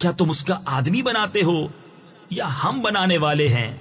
کیا تم اس کا آدمی بناتے ہو یا ہم بنانے والے ہیں؟